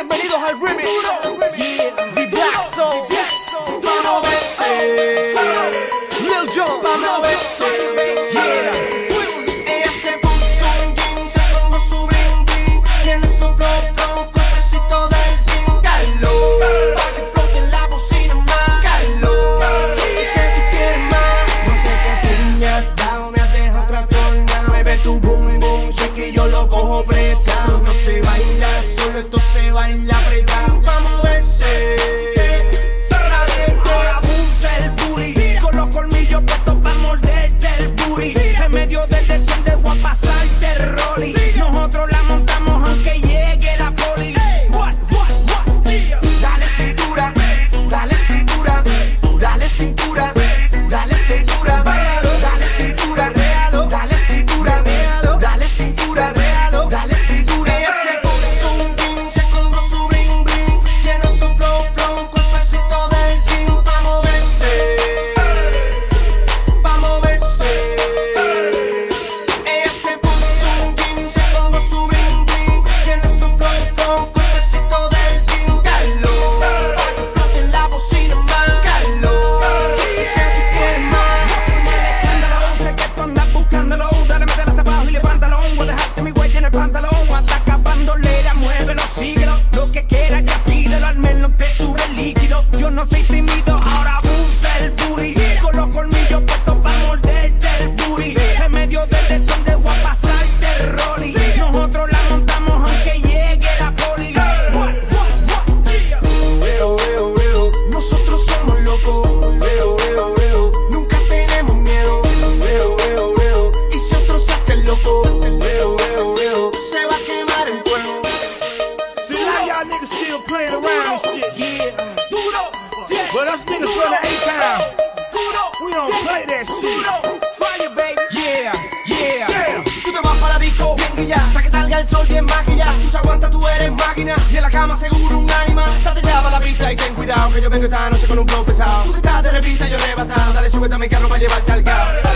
Bienvenidos al remix. Yeah, The Black Soul. baila. yo no soy tímido time. Tú te vas para disco bien guillada, hasta que salga el sol bien maquillada. Tú se aguanta, tú eres máquina. Y en la cama seguro un animal. Salte ya para la pista y ten cuidado que yo vengo esta noche con un flow pesado. Tú que estás de revista, yo arrebatado. Dale, súbete a mi carro para llevarte al cabo.